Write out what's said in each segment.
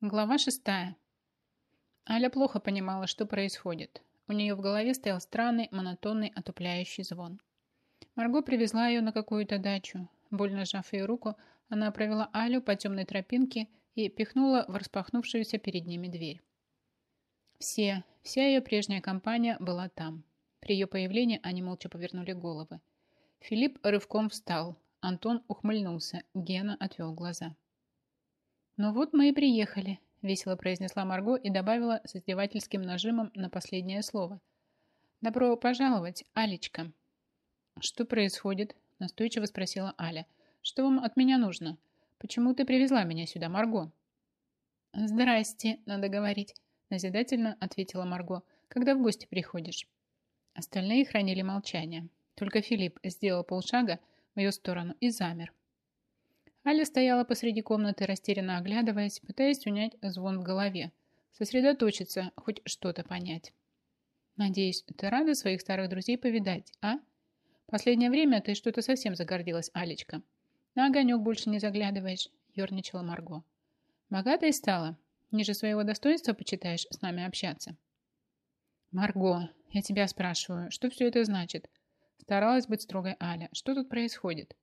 Глава шестая. Аля плохо понимала, что происходит. У нее в голове стоял странный, монотонный, отупляющий звон. Марго привезла ее на какую-то дачу. Больно сжав ее руку, она провела Алю по темной тропинке и пихнула в распахнувшуюся перед ними дверь. Все, вся ее прежняя компания была там. При ее появлении они молча повернули головы. Филипп рывком встал. Антон ухмыльнулся. Гена отвел глаза. «Ну вот мы и приехали», – весело произнесла Марго и добавила с издевательским нажимом на последнее слово. «Добро пожаловать, Алечка». «Что происходит?» – настойчиво спросила Аля. «Что вам от меня нужно? Почему ты привезла меня сюда, Марго?» «Здрасте, надо говорить», – назидательно ответила Марго. «Когда в гости приходишь?» Остальные хранили молчание. Только Филипп сделал полшага в ее сторону и замер. Аля стояла посреди комнаты, растерянно оглядываясь, пытаясь унять звон в голове, сосредоточиться, хоть что-то понять. «Надеюсь, ты рада своих старых друзей повидать, а? Последнее время ты что-то совсем загордилась, Алечка. На огонек больше не заглядываешь», – ерничала Марго. «Богатой стала? Ниже своего достоинства почитаешь с нами общаться?» «Марго, я тебя спрашиваю, что все это значит?» Старалась быть строгой Аля. «Что тут происходит?»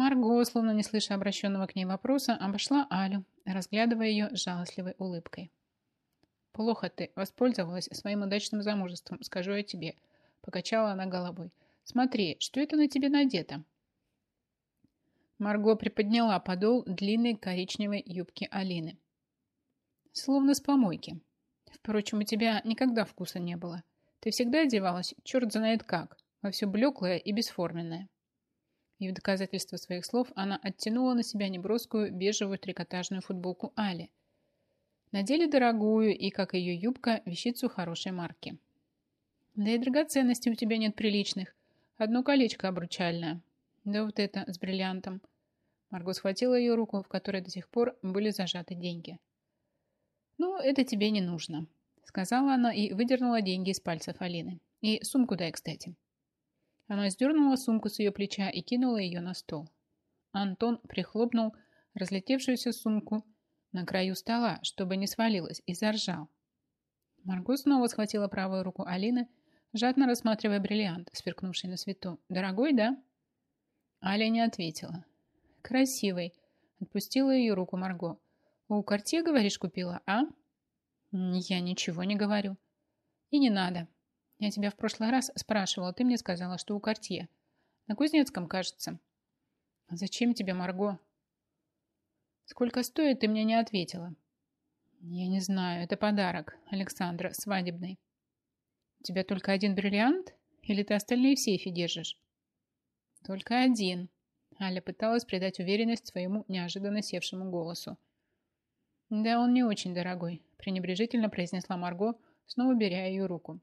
Марго, словно не слыша обращенного к ней вопроса, обошла Алю, разглядывая ее жалостливой улыбкой. «Плохо ты воспользовалась своим удачным замужеством, скажу я тебе», — покачала она головой. «Смотри, что это на тебе надето?» Марго приподняла подол длинной коричневой юбки Алины. «Словно с помойки. Впрочем, у тебя никогда вкуса не было. Ты всегда одевалась, черт знает как, во все блеклое и бесформенное». И в доказательство своих слов она оттянула на себя неброскую бежевую трикотажную футболку Али. Надели дорогую и, как ее юбка, вещицу хорошей марки. Да и драгоценностей у тебя нет приличных. Одно колечко обручальное. Да вот это с бриллиантом. Марго схватила ее руку, в которой до сих пор были зажаты деньги. «Ну, это тебе не нужно», — сказала она и выдернула деньги из пальцев Алины. «И сумку дай, кстати». Она сдернула сумку с ее плеча и кинула ее на стол. Антон прихлопнул разлетевшуюся сумку на краю стола, чтобы не свалилась, и заржал. Марго снова схватила правую руку Алины, жадно рассматривая бриллиант, сверкнувший на свету. «Дорогой, да?» Аля не ответила. «Красивый», — отпустила ее руку Марго. «У Кортье, говоришь, купила, а?» «Я ничего не говорю». «И не надо», я тебя в прошлый раз спрашивала, ты мне сказала, что у Кортье. На Кузнецком, кажется. Зачем тебе, Марго? Сколько стоит, ты мне не ответила. Я не знаю, это подарок, Александра, свадебный. У тебя только один бриллиант? Или ты остальные в сейфе держишь? Только один. Аля пыталась придать уверенность своему неожиданно севшему голосу. «Да он не очень дорогой», – пренебрежительно произнесла Марго, снова беря ее руку.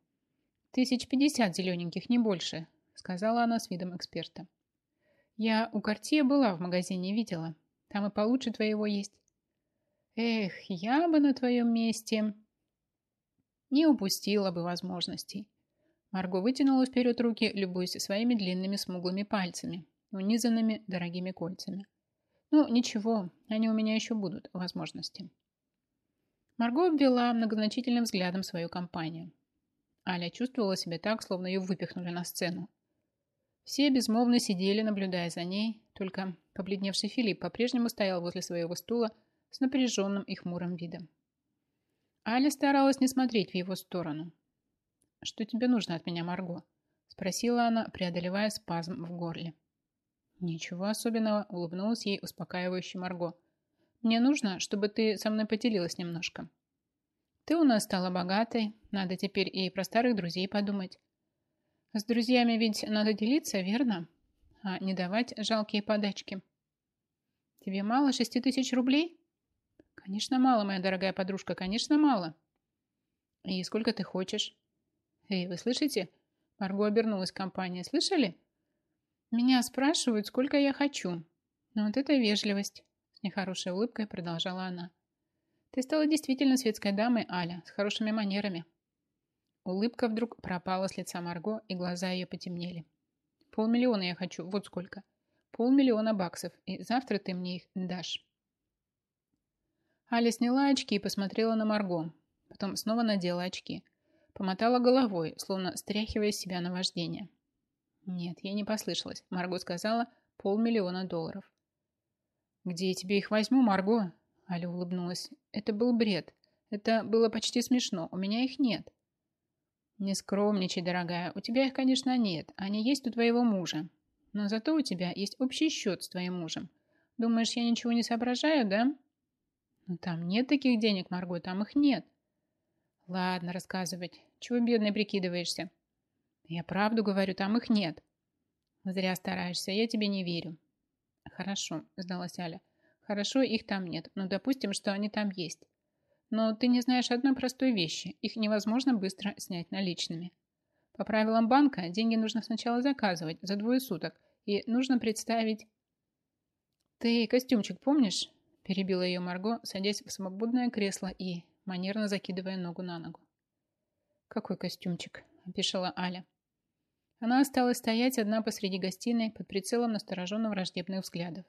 «Тысяч пятьдесят зелененьких, не больше», сказала она с видом эксперта. «Я у Кортье была в магазине, видела. Там и получше твоего есть». «Эх, я бы на твоем месте...» Не упустила бы возможностей. Марго вытянула вперед руки, любуясь своими длинными смуглыми пальцами, унизанными дорогими кольцами. «Ну, ничего, они у меня еще будут, возможности». Марго обвела многозначительным взглядом свою компанию. Аля чувствовала себя так, словно ее выпихнули на сцену. Все безмолвно сидели, наблюдая за ней, только побледневший Филипп по-прежнему стоял возле своего стула с напряженным и хмурым видом. Аля старалась не смотреть в его сторону. «Что тебе нужно от меня, Марго?» – спросила она, преодолевая спазм в горле. «Ничего особенного», – улыбнулась ей успокаивающий Марго. «Мне нужно, чтобы ты со мной поделилась немножко». Ты у нас стала богатой, надо теперь и про старых друзей подумать. С друзьями ведь надо делиться, верно? А не давать жалкие подачки. Тебе мало шести тысяч рублей? Конечно, мало, моя дорогая подружка, конечно, мало. И сколько ты хочешь? Эй, вы слышите? Марго обернулась к компании. Слышали? Меня спрашивают, сколько я хочу. Но вот это вежливость. С нехорошей улыбкой продолжала она. Ты стала действительно светской дамой, Аля, с хорошими манерами. Улыбка вдруг пропала с лица Марго, и глаза ее потемнели. Полмиллиона я хочу, вот сколько. Полмиллиона баксов, и завтра ты мне их дашь. Аля сняла очки и посмотрела на Марго. Потом снова надела очки. Помотала головой, словно стряхивая с себя наваждение. Нет, ей не послышалось. Марго сказала полмиллиона долларов. «Где я тебе их возьму, Марго?» Аля улыбнулась. «Это был бред. Это было почти смешно. У меня их нет». «Не скромничай, дорогая. У тебя их, конечно, нет. Они есть у твоего мужа. Но зато у тебя есть общий счет с твоим мужем. Думаешь, я ничего не соображаю, да?» «Ну там нет таких денег, Марго, там их нет». «Ладно, рассказывать. Чего бедной прикидываешься?» «Я правду говорю, там их нет». «Зря стараешься, я тебе не верю». «Хорошо», – сдалась Аля. «Хорошо, их там нет, но допустим, что они там есть. Но ты не знаешь одной простой вещи. Их невозможно быстро снять наличными. По правилам банка деньги нужно сначала заказывать за двое суток, и нужно представить... «Ты костюмчик помнишь?» – перебила ее Марго, садясь в свободное кресло и манерно закидывая ногу на ногу. «Какой костюмчик?» – опешила Аля. Она осталась стоять одна посреди гостиной под прицелом настороженно враждебных взглядов.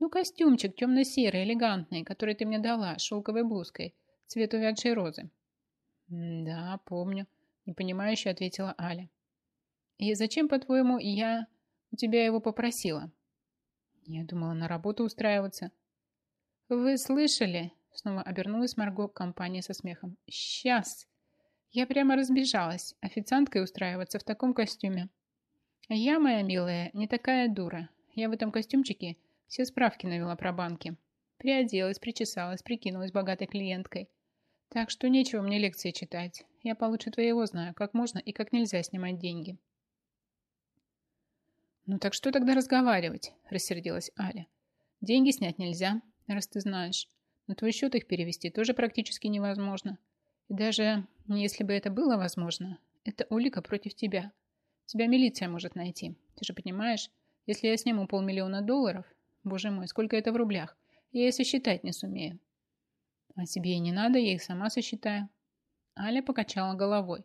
«Ну, костюмчик темно-серый, элегантный, который ты мне дала, с шелковой блузкой, цвет увядшей розы». «Да, помню», – непонимающе ответила Аля. «И зачем, по-твоему, я у тебя его попросила?» «Я думала на работу устраиваться». «Вы слышали?» – снова обернулась Марго к компании со смехом. «Сейчас!» Я прямо разбежалась, официанткой устраиваться в таком костюме. Я, моя милая, не такая дура. Я в этом костюмчике все справки навела про банки. Приоделась, причесалась, прикинулась богатой клиенткой. Так что нечего мне лекции читать. Я получше твоего знаю, как можно и как нельзя снимать деньги. «Ну так что тогда разговаривать?» – рассердилась Аля. «Деньги снять нельзя, раз ты знаешь. На твой счет их перевести тоже практически невозможно. И даже если бы это было возможно, это улика против тебя. Тебя милиция может найти. Ты же понимаешь, если я сниму полмиллиона долларов, боже мой, сколько это в рублях, я и сосчитать не сумею. А тебе и не надо, я их сама сосчитаю. Аля покачала головой.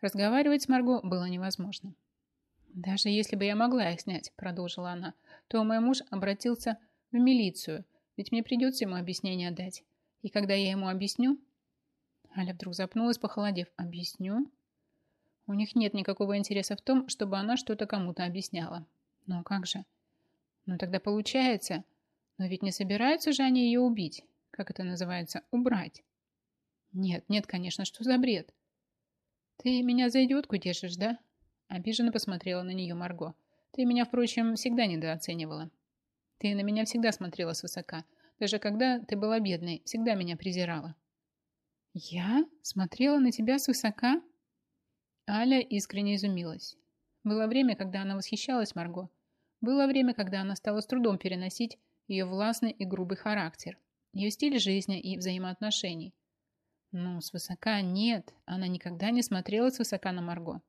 Разговаривать с Марго было невозможно. «Даже если бы я могла их снять», — продолжила она, «то мой муж обратился в милицию, ведь мне придется ему объяснение дать. И когда я ему объясню, Аля вдруг запнулась, похолодев. «Объясню?» У них нет никакого интереса в том, чтобы она что-то кому-то объясняла. Но как же? Ну тогда получается. Но ведь не собираются же они ее убить. Как это называется? Убрать. Нет, нет, конечно, что за бред? Ты меня за идиотку держишь, да? Обиженно посмотрела на нее Марго. Ты меня, впрочем, всегда недооценивала. Ты на меня всегда смотрела свысока. Даже когда ты была бедной, всегда меня презирала. «Я? Смотрела на тебя свысока?» Аля искренне изумилась. Было время, когда она восхищалась Марго. Было время, когда она стала с трудом переносить ее властный и грубый характер, ее стиль жизни и взаимоотношений. Но свысока нет, она никогда не смотрела свысока на Марго.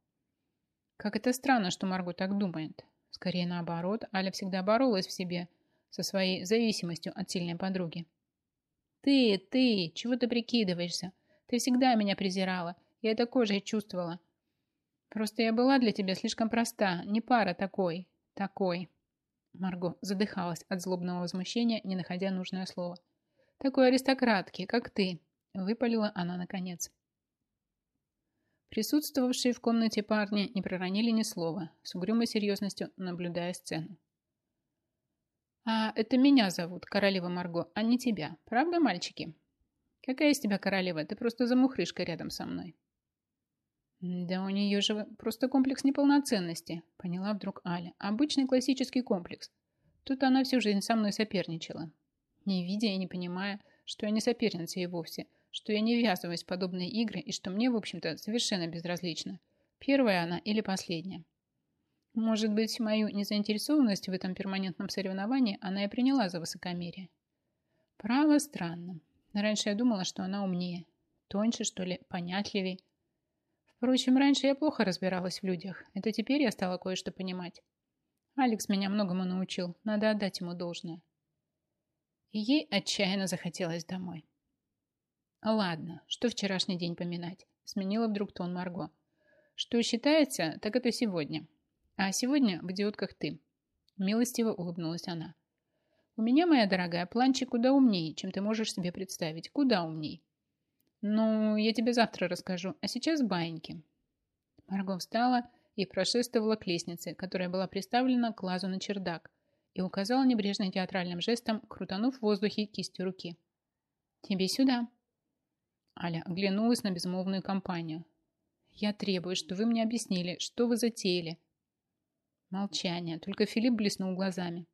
Как это странно, что Марго так думает. Скорее наоборот, Аля всегда боролась в себе со своей зависимостью от сильной подруги. «Ты, ты, чего ты прикидываешься? Ты всегда меня презирала. Я это кожей чувствовала. Просто я была для тебя слишком проста. Не пара такой. Такой». Марго задыхалась от злобного возмущения, не находя нужное слово. «Такой аристократки, как ты», — выпалила она наконец. Присутствовавшие в комнате парни не проронили ни слова, с угрюмой серьезностью наблюдая сцену. «А это меня зовут, королева Марго, а не тебя. Правда, мальчики?» «Какая из тебя королева? Ты просто замухрышка рядом со мной». «Да у нее же просто комплекс неполноценности», — поняла вдруг Аля. «Обычный классический комплекс. Тут она всю жизнь со мной соперничала. Не видя и не понимая, что я не соперница ей вовсе, что я не ввязываюсь в подобные игры и что мне, в общем-то, совершенно безразлично, первая она или последняя. Может быть, мою незаинтересованность в этом перманентном соревновании она и приняла за высокомерие. Право странно. Раньше я думала, что она умнее, тоньше, что ли, понятливей. Впрочем, раньше я плохо разбиралась в людях. Это теперь я стала кое-что понимать. Алекс меня многому научил, надо отдать ему должное. И ей отчаянно захотелось домой. Ладно, что вчерашний день поминать? Сменила вдруг тон Марго. Что считается, так это сегодня. А сегодня в идиотках ты. Милостиво улыбнулась она. У меня, моя дорогая, планчик куда умнее, чем ты можешь себе представить. Куда умней. Ну, я тебе завтра расскажу, а сейчас баиньки. Марго встала и прошествовала к лестнице, которая была приставлена к лазу на чердак, и указала небрежным театральным жестом, крутанув в воздухе кистью руки. «Тебе сюда». Аля оглянулась на безмолвную компанию. «Я требую, что вы мне объяснили, что вы затеяли». Молчание, только Филипп блеснул глазами.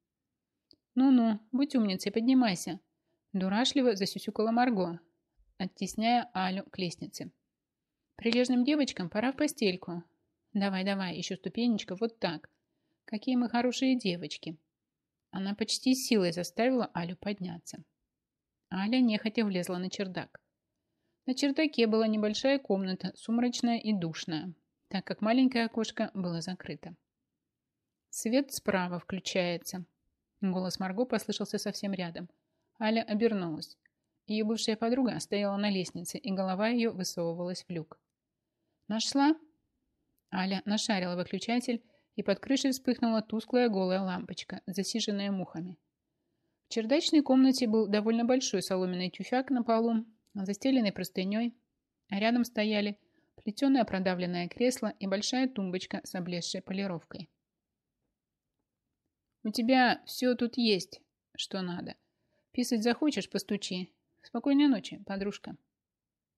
«Ну-ну, будь умницей, поднимайся!» Дурашливо засюсюкала Марго, оттесняя Алю к лестнице. «Прилежным девочкам пора в постельку. Давай-давай, еще ступенечка, вот так. Какие мы хорошие девочки!» Она почти силой заставила Алю подняться. Аля нехотя влезла на чердак. На чердаке была небольшая комната, сумрачная и душная, так как маленькое окошко было закрыто. «Свет справа включается», Голос Марго послышался совсем рядом. Аля обернулась. Ее бывшая подруга стояла на лестнице, и голова ее высовывалась в люк. «Нашла?» Аля нашарила выключатель, и под крышей вспыхнула тусклая голая лампочка, засиженная мухами. В чердачной комнате был довольно большой соломенный тюфяк на полу, застеленный простыней, а рядом стояли плетеное продавленное кресло и большая тумбочка с облезшей полировкой. У тебя все тут есть, что надо. Писать захочешь, постучи. Спокойной ночи, подружка.